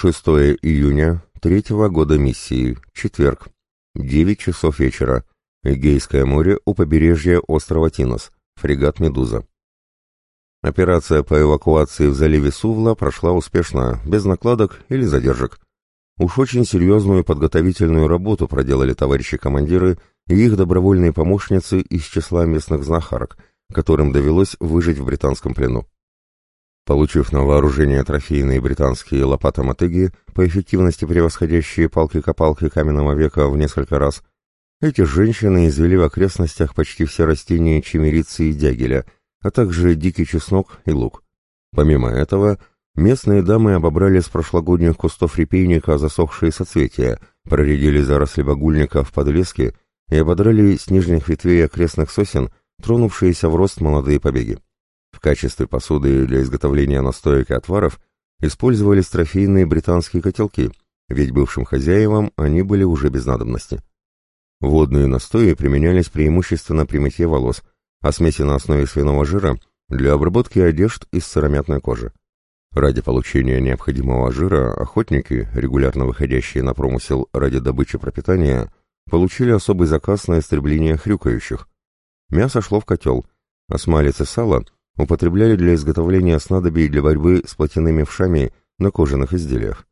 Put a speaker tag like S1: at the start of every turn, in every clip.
S1: 6 июня третьего года миссии, четверг, 9 часов вечера, Эгейское море у побережья острова Тинос, фрегат «Медуза». Операция по эвакуации в заливе Сувла прошла успешно, без накладок или задержек. Уж очень серьезную подготовительную работу проделали товарищи-командиры и их добровольные помощницы из числа местных знахарок, которым довелось выжить в британском плену. Получив на вооружение трофейные британские лопаты-мотыги, по эффективности превосходящие палки-копалки каменного века в несколько раз, эти женщины извели в окрестностях почти все растения чемерицы и дягеля, а также дикий чеснок и лук. Помимо этого, местные дамы обобрали с прошлогодних кустов репейника засохшие соцветия, проредили заросли багульника в подлеске и ободрали с нижних ветвей окрестных сосен тронувшиеся в рост молодые побеги. В качестве посуды для изготовления настоек и отваров использовались трофейные британские котелки, ведь бывшим хозяевам они были уже без надобности. Водные настои применялись преимущественно при мытье волос, а смеси на основе свиного жира для обработки одежд из сыромятной кожи. Ради получения необходимого жира охотники, регулярно выходящие на промысел ради добычи пропитания, получили особый заказ на истребление хрюкающих. Мясо шло в котел, а смалец и сало – употребляли для изготовления снадобий для борьбы с плотяными вшами на кожаных изделиях.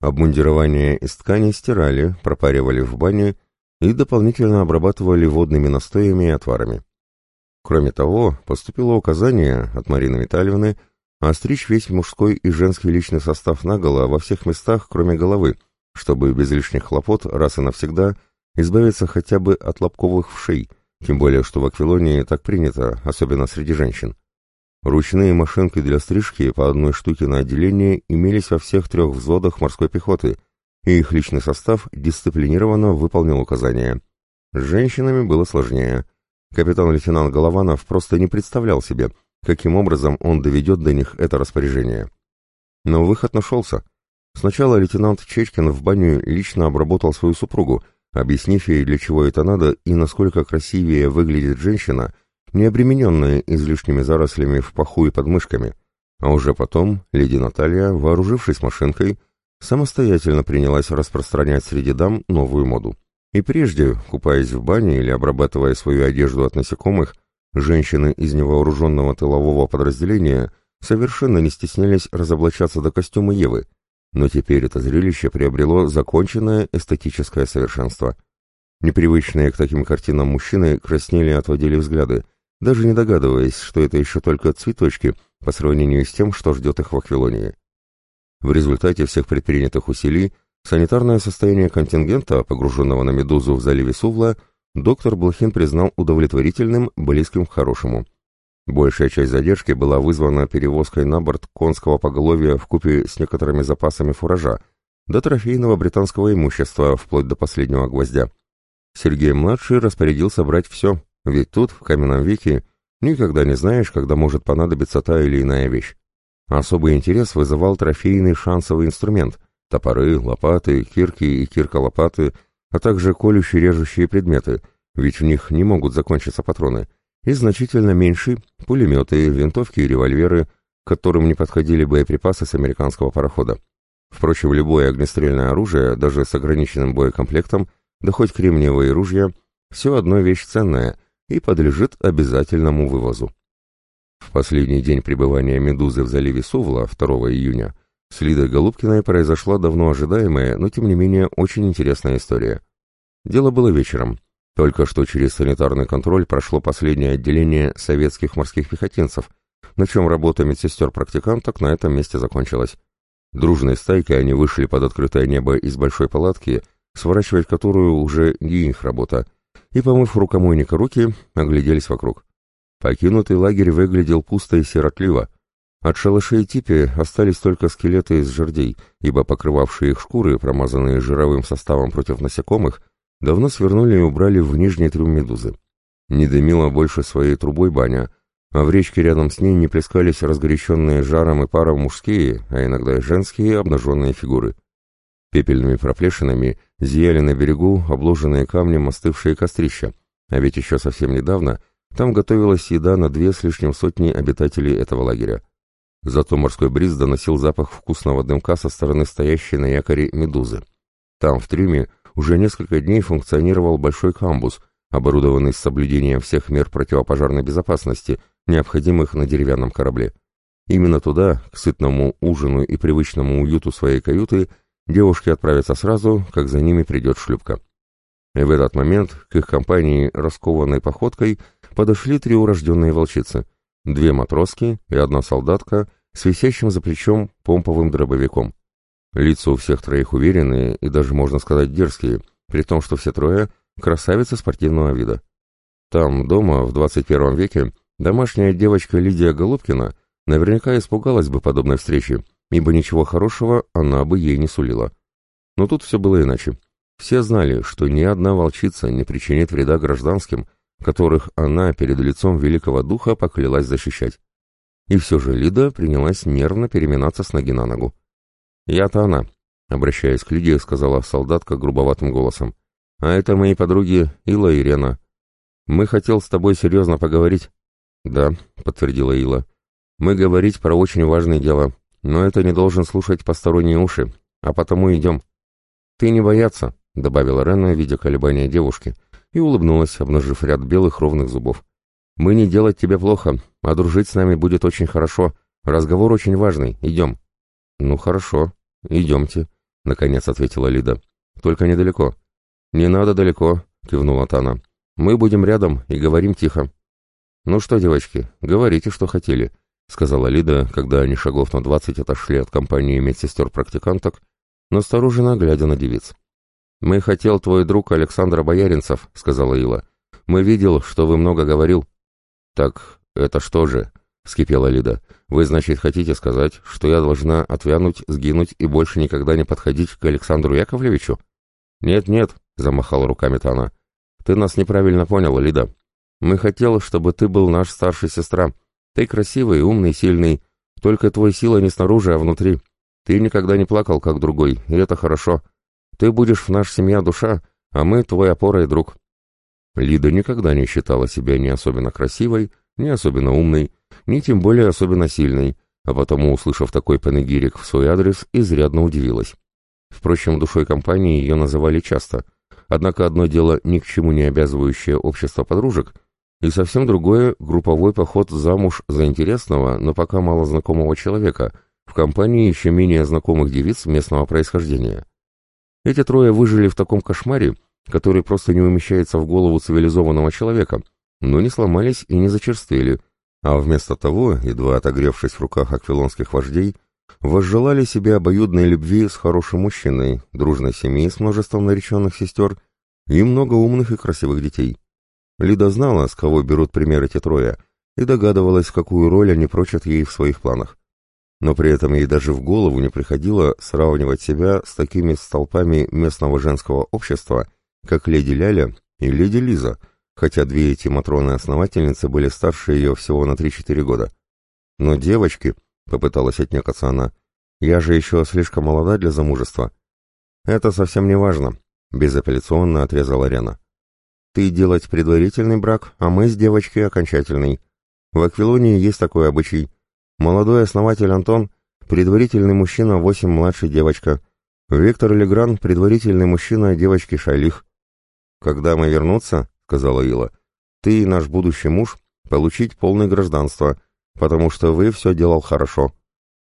S1: Обмундирование из ткани стирали, пропаривали в бане и дополнительно обрабатывали водными настоями и отварами. Кроме того, поступило указание от Марины Витальевны остричь весь мужской и женский личный состав наголо во всех местах, кроме головы, чтобы без лишних хлопот раз и навсегда избавиться хотя бы от лобковых вшей, тем более что в Аквилонии так принято, особенно среди женщин. Ручные машинки для стрижки по одной штуке на отделение имелись во всех трех взводах морской пехоты, и их личный состав дисциплинированно выполнил указания. С женщинами было сложнее. Капитан-лейтенант Голованов просто не представлял себе, каким образом он доведет до них это распоряжение. Но выход нашелся. Сначала лейтенант Чечкин в баню лично обработал свою супругу, объяснив ей, для чего это надо и насколько красивее выглядит женщина, не обремененная излишними зарослями в паху и подмышками, а уже потом леди Наталья, вооружившись машинкой, самостоятельно принялась распространять среди дам новую моду. И прежде, купаясь в бане или обрабатывая свою одежду от насекомых, женщины из невооруженного тылового подразделения совершенно не стеснялись разоблачаться до костюма Евы, но теперь это зрелище приобрело законченное эстетическое совершенство. Непривычные к таким картинам мужчины краснели и отводили взгляды, даже не догадываясь, что это еще только цветочки по сравнению с тем, что ждет их в Аквилонии. В результате всех предпринятых усилий санитарное состояние контингента, погруженного на «Медузу» в заливе Сувла, доктор Блохин признал удовлетворительным, близким к хорошему. Большая часть задержки была вызвана перевозкой на борт конского поголовья в купе с некоторыми запасами фуража, до трофейного британского имущества, вплоть до последнего гвоздя. Сергей-младший распорядился брать все, ведь тут, в каменном веке, никогда не знаешь, когда может понадобиться та или иная вещь. Особый интерес вызывал трофейный шансовый инструмент — топоры, лопаты, кирки и кирка-лопаты, а также колющие-режущие предметы, ведь в них не могут закончиться патроны, и значительно меньше — пулеметы, винтовки и револьверы, к которым не подходили боеприпасы с американского парохода. Впрочем, любое огнестрельное оружие, даже с ограниченным боекомплектом, да хоть кремниевые ружья, все одно вещь ценная, и подлежит обязательному вывозу. В последний день пребывания «Медузы» в заливе Сувла, 2 июня, с Лидой Голубкиной произошла давно ожидаемая, но тем не менее очень интересная история. Дело было вечером. Только что через санитарный контроль прошло последнее отделение советских морских пехотинцев, на чем работа медсестер-практиканток на этом месте закончилась. Дружной стайкой они вышли под открытое небо из большой палатки, сворачивать которую уже не их работа, и, помыв рукомойника руки, огляделись вокруг. Покинутый лагерь выглядел пусто и сиротливо. От шалашей типи остались только скелеты из жердей, ибо покрывавшие их шкуры, промазанные жировым составом против насекомых, давно свернули и убрали в нижний трюм медузы. Не дымила больше своей трубой баня, а в речке рядом с ней не плескались разгоряченные жаром и паром мужские, а иногда и женские обнаженные фигуры. Пепельными проплешинами зияли на берегу обложенные камнем остывшие кострища, а ведь еще совсем недавно там готовилась еда на две с лишним сотни обитателей этого лагеря. Зато морской бриз доносил запах вкусного дымка со стороны стоящей на якоре медузы. Там, в трюме, уже несколько дней функционировал большой камбус, оборудованный с соблюдением всех мер противопожарной безопасности, необходимых на деревянном корабле. Именно туда, к сытному ужину и привычному уюту своей каюты, девушки отправятся сразу, как за ними придет шлюпка. И в этот момент к их компании, раскованной походкой, подошли три урожденные волчицы, две матроски и одна солдатка с висящим за плечом помповым дробовиком. Лица у всех троих уверенные и даже, можно сказать, дерзкие, при том, что все трое — красавицы спортивного вида. Там, дома, в 21 веке, домашняя девочка Лидия Голубкина наверняка испугалась бы подобной встречи, ибо ничего хорошего она бы ей не сулила. Но тут все было иначе. Все знали, что ни одна волчица не причинит вреда гражданским, которых она перед лицом великого духа поклялась защищать. И все же Лида принялась нервно переминаться с ноги на ногу. «Я-то она», — обращаясь к Лиде, сказала солдатка грубоватым голосом. «А это мои подруги Ила и Рена. Мы хотел с тобой серьезно поговорить». «Да», — подтвердила Ила. «Мы говорить про очень важное дело, но это не должен слушать посторонние уши, а потому идем». «Ты не бояться», — добавила Рена, видя колебания девушки, и улыбнулась, обнажив ряд белых ровных зубов. «Мы не делать тебе плохо, а дружить с нами будет очень хорошо. Разговор очень важный. Идем». «Ну, хорошо. Идемте», — наконец ответила Лида. «Только недалеко». «Не надо далеко», — кивнула Тана. «Мы будем рядом и говорим тихо». «Ну что, девочки, говорите, что хотели», — сказала Лида, когда они шагов на двадцать отошли от компании медсестер-практиканток, настороженно глядя на девиц. «Мы хотел твой друг Александр Бояринцев», — сказала Ила. «Мы видел, что вы много говорил». «Так это что же?» — вскипела Лида. «Вы, значит, хотите сказать, что я должна отвянуть, сгинуть и больше никогда не подходить к Александру Яковлевичу?» «Нет-нет», — замахала руками Тана. «Ты нас неправильно поняла, Лида. Мы хотели, чтобы ты был наш старший сестра. Ты красивый, умный, сильный. Только твой сила не снаружи, а внутри. Ты никогда не плакал, как другой, и это хорошо. Ты будешь в наша семья душа, а мы твой опора и друг». Лида никогда не считала себя ни особенно красивой, ни особенно умной, ни тем более особенно сильной, а потому, услышав такой панегирик в свой адрес, изрядно удивилась. Впрочем, душой компании ее называли часто, однако одно дело ни к чему не обязывающее общество подружек, и совсем другое — групповой поход замуж за интересного, но пока мало знакомого человека, в компании еще менее знакомых девиц местного происхождения. Эти трое выжили в таком кошмаре, который просто не умещается в голову цивилизованного человека, но не сломались и не зачерствели, а вместо того, едва отогревшись в руках аквилонских вождей, возжелали себе обоюдной любви с хорошим мужчиной, дружной семьи с множеством нареченных сестер и много умных и красивых детей. Лида знала, с кого берут пример эти трое, и догадывалась, какую роль они прочат ей в своих планах но при этом ей даже в голову не приходило сравнивать себя с такими столпами местного женского общества, как леди Ляля и леди Лиза, хотя две эти матроны-основательницы были старше ее всего на 3-4 года. «Но девочки», — попыталась отнекаться она, — «я же еще слишком молода для замужества». «Это совсем не важно», — безапелляционно отрезала Рена. «Ты делать предварительный брак, а мы с девочкой окончательный. В Аквилонии есть такой обычай — Молодой основатель Антон, предварительный мужчина, восемь младший девочка. Виктор Легран, предварительный мужчина, девочки Шайлих. «Когда мы вернутся, — сказала Ила, — ты и наш будущий муж получить полное гражданство, потому что вы все делал хорошо.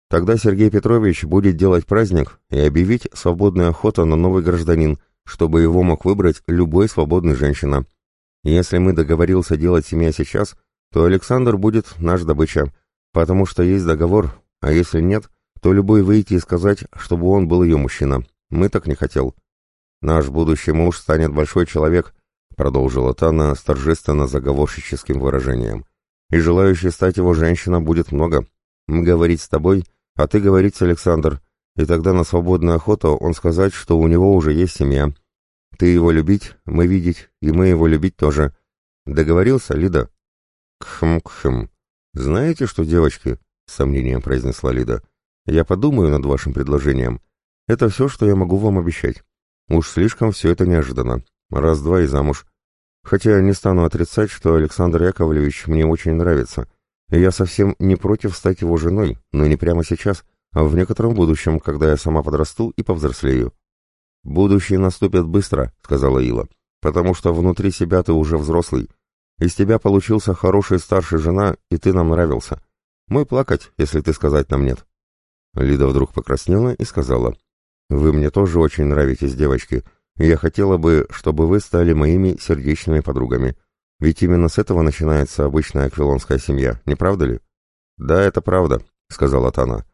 S1: Тогда Сергей Петрович будет делать праздник и объявить свободную охоту на новый гражданин, чтобы его мог выбрать любой свободный женщина. Если мы договорился делать семья сейчас, то Александр будет наш добыча, Потому что есть договор, а если нет, то любой выйти и сказать, чтобы он был ее мужчина. Мы так не хотел. Наш будущий муж станет большой человек, продолжила Тана с торжественно заговорщическим выражением. И желающих стать его женщина будет много. Мы говорить с тобой, а ты говорить с Александр, и тогда на свободную охоту он сказать, что у него уже есть семья. Ты его любить, мы видеть, и мы его любить тоже. Договорился, Лида? Кхм-кхм. «Знаете что, девочки?» — с сомнением произнесла Лида. «Я подумаю над вашим предложением. Это все, что я могу вам обещать. Уж слишком все это неожиданно. Раз-два и замуж. Хотя не стану отрицать, что Александр Яковлевич мне очень нравится. я совсем не против стать его женой, но не прямо сейчас, в некотором будущем, когда я сама подрасту и повзрослею. «Будущее наступит быстро», — сказала Ила, — «потому что внутри себя ты уже взрослый. Из тебя получился хороший старший жена, и ты нам нравился. Мой плакать, если ты сказать нам нет». Лида вдруг покраснела и сказала, «Вы мне тоже очень нравитесь, девочки, и я хотела бы, чтобы вы стали моими сердечными подругами. Ведь именно с этого начинается обычная аквилонская семья, не правда ли?» «Да, это правда», — сказала Тана.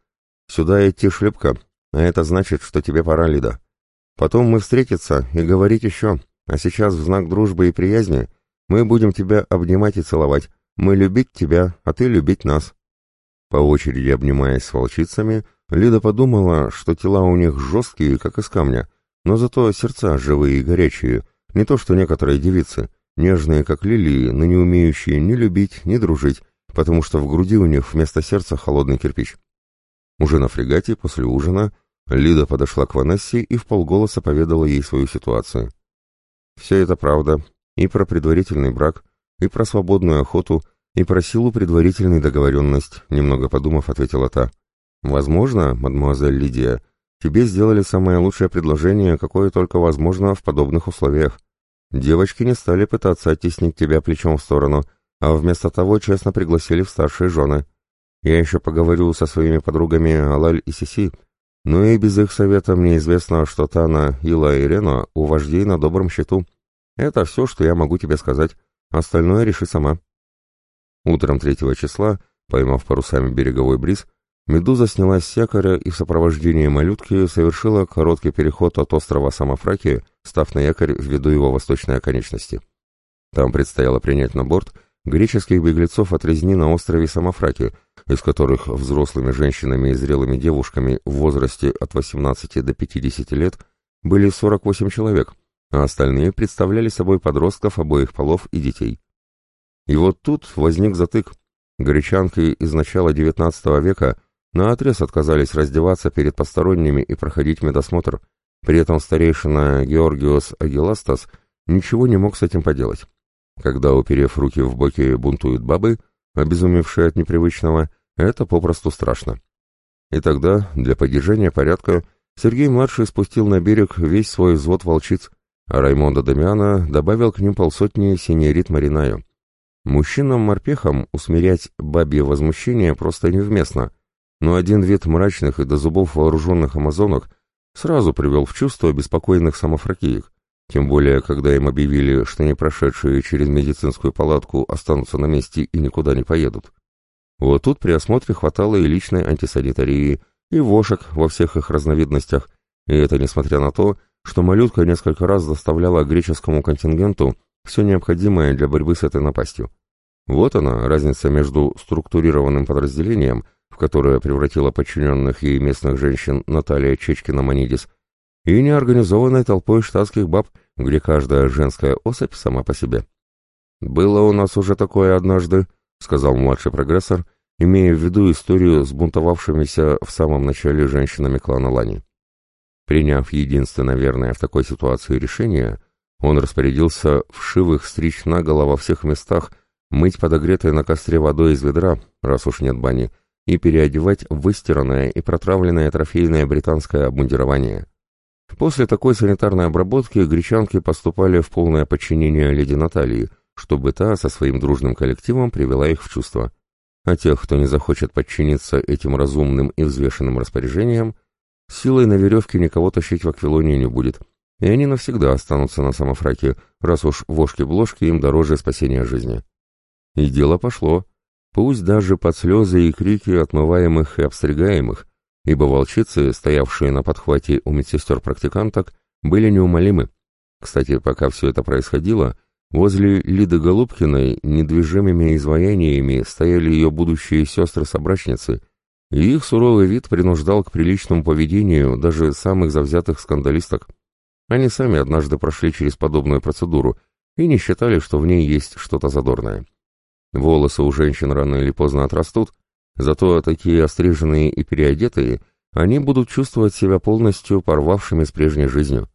S1: «Сюда идти шлюпка, а это значит, что тебе пора, Лида. Потом мы встретиться и говорить еще, а сейчас в знак дружбы и приязни мы будем тебя обнимать и целовать. Мы любить тебя, а ты любить нас». По очереди обнимаясь с волчицами, Лида подумала, что тела у них жесткие, как из камня, но зато сердца живые и горячие, не то что некоторые девицы, нежные, как лилии, но не умеющие ни любить, ни дружить, потому что в груди у них вместо сердца холодный кирпич. Уже на фрегате, после ужина, Лида подошла к Ванессе и вполголоса поведала ей свою ситуацию. Все это правда, и про предварительный брак, и про свободную охоту, и про силу предварительной договоренность, немного подумав, ответила та. Возможно, мадемуазель Лидия, тебе сделали самое лучшее предложение, какое только возможно в подобных условиях. Девочки не стали пытаться оттеснить тебя плечом в сторону, а вместо того честно пригласили в старшие жены. Я еще поговорю со своими подругами Алаль и Сиси, но и без их совета мне известно, что Тана, Ила и Рено у вождей на добром счету. Это все, что я могу тебе сказать. Остальное реши сама. Утром третьего числа, поймав парусами береговой бриз, Медуза снялась с якоря и в сопровождении малютки совершила короткий переход от острова Самофраки, став на якорь в виду его восточной оконечности. Там предстояло принять на борт греческих беглецов от резни на острове Самофраки, из которых взрослыми женщинами и зрелыми девушками в возрасте от 18 до 50 лет были 48 человек, а остальные представляли собой подростков обоих полов и детей. И вот тут возник затык. Гречанки из начала XIX века наотрез отказались раздеваться перед посторонними и проходить медосмотр, при этом старейшина Георгиос Агиластас ничего не мог с этим поделать. Когда, уперев руки в боки, бунтуют бабы, обезумевшие от непривычного, это попросту страшно. И тогда, для поддержания порядка, Сергей-младший спустил на берег весь свой взвод волчиц, а Раймонда Дамиана добавил к ним полсотни синерит Маринаю. Мужчинам-морпехам усмирять бабье возмущение просто невместно — но один вид мрачных и до зубов вооруженных амазонок сразу привел в чувство беспокойных самофракиек, тем более, когда им объявили, что не прошедшие через медицинскую палатку останутся на месте и никуда не поедут. Вот тут при осмотре хватало и личной антисанитарии, и вошек во всех их разновидностях, и это несмотря на то, что малютка несколько раз доставляла греческому контингенту все необходимое для борьбы с этой напастью. Вот она, разница между структурированным подразделением в которое превратила подчиненных ей местных женщин Наталья Чечкина-Манидис, и неорганизованной толпой штатских баб, где каждая женская особь сама по себе. «Было у нас уже такое однажды», — сказал младший прогрессор, имея в виду историю с бунтовавшимися в самом начале женщинами клана Лани. Приняв единственно верное в такой ситуации решение, он распорядился вшивых стричь наголо во всех местах, мыть подогретой на костре водой из ведра, раз уж нет бани, — и переодевать выстиранное и протравленное трофейное британское обмундирование. После такой санитарной обработки гречанки поступали в полное подчинение леди Натальи, чтобы та со своим дружным коллективом привела их в чувство. А тех, кто не захочет подчиниться этим разумным и взвешенным распоряжениям, силой на веревке никого тащить в Аквилонии не будет, и они навсегда останутся на самофраке, раз уж вошки-бложки им дороже спасения жизни. И дело пошло пусть даже под слезы и крики отмываемых и обстригаемых, ибо волчицы, стоявшие на подхвате у медсестер-практиканток, были неумолимы. Кстати, пока все это происходило, возле Лиды Голубкиной недвижимыми изваяниями стояли ее будущие сестры-собрачницы, и их суровый вид принуждал к приличному поведению даже самых завзятых скандалисток. Они сами однажды прошли через подобную процедуру и не считали, что в ней есть что-то задорное. Волосы у женщин рано или поздно отрастут, зато такие остриженные и переодетые, они будут чувствовать себя полностью порвавшими с прежней жизнью.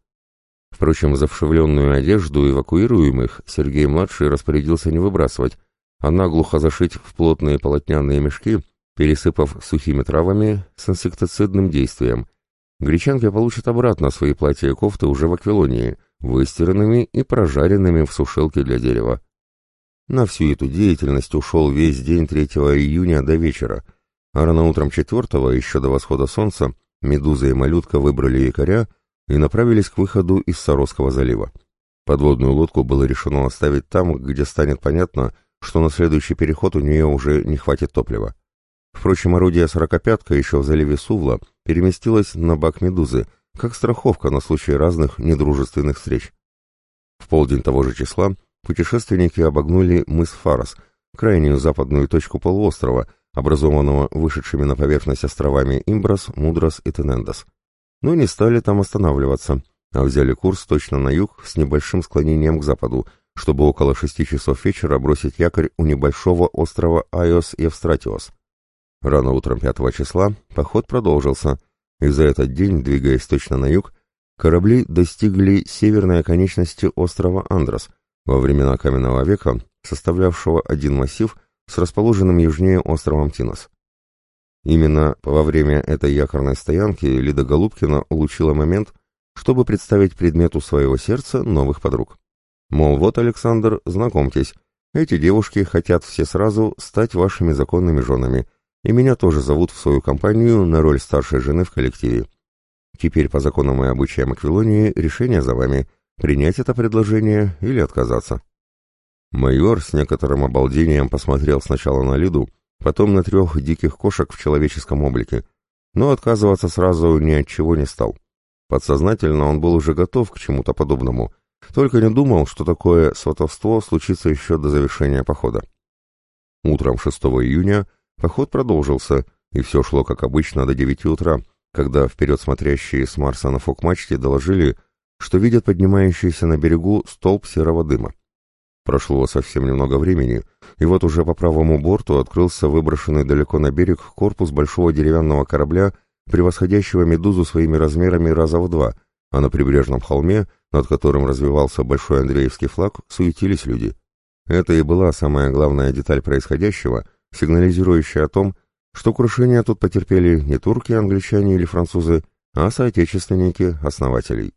S1: Впрочем, завшивленную одежду эвакуируемых Сергей-младший распорядился не выбрасывать, а наглухо зашить в плотные полотняные мешки, пересыпав сухими травами с инсектицидным действием. Гречанки получат обратно свои платья и кофты уже в Аквилонии, выстиранными и прожаренными в сушилке для дерева. На всю эту деятельность ушел весь день 3 июня до вечера, а рано утром 4 еще до восхода солнца, Медуза и Малютка выбрали якоря и направились к выходу из Саросского залива. Подводную лодку было решено оставить там, где станет понятно, что на следующий переход у нее уже не хватит топлива. Впрочем, орудие «сорокопятка» еще в заливе Сувла переместилось на бак «Медузы», как страховка на случай разных недружественных встреч. В полдень того же числа путешественники обогнули мыс Фарос, крайнюю западную точку полуострова, образованного вышедшими на поверхность островами Имброс, Мудрос и Тенендос. Но не стали там останавливаться, а взяли курс точно на юг с небольшим склонением к западу, чтобы около шести часов вечера бросить якорь у небольшого острова Айос и Евстратиос. Рано утром 5 числа поход продолжился, и за этот день, двигаясь точно на юг, корабли достигли северной оконечности острова Андрос, во времена каменного века, составлявшего один массив с расположенным южнее островом Тинос. Именно во время этой якорной стоянки Лида Голубкина улучила момент, чтобы представить предмету своего сердца новых подруг. Мол, вот, Александр, знакомьтесь, эти девушки хотят все сразу стать вашими законными женами, и меня тоже зовут в свою компанию на роль старшей жены в коллективе. Теперь по законам и обычаям Аквилонии решение за вами, принять это предложение или отказаться. Майор с некоторым обалдением посмотрел сначала на Лиду, потом на трех диких кошек в человеческом облике, но отказываться сразу ни от чего не стал. Подсознательно он был уже готов к чему-то подобному, только не думал, что такое сватовство случится еще до завершения похода. Утром 6 июня поход продолжился, и все шло как обычно до 9 утра, когда вперед смотрящие с Марса на фок-мачте доложили, что видят поднимающийся на берегу столб серого дыма. Прошло совсем немного времени, и вот уже по правому борту открылся выброшенный далеко на берег корпус большого деревянного корабля, превосходящего «Медузу» своими размерами раза в два, а на прибрежном холме, над которым развивался большой Андреевский флаг, суетились люди. Это и была самая главная деталь происходящего, сигнализирующая о том, что крушение тут потерпели не турки, англичане или французы, а соотечественники основателей.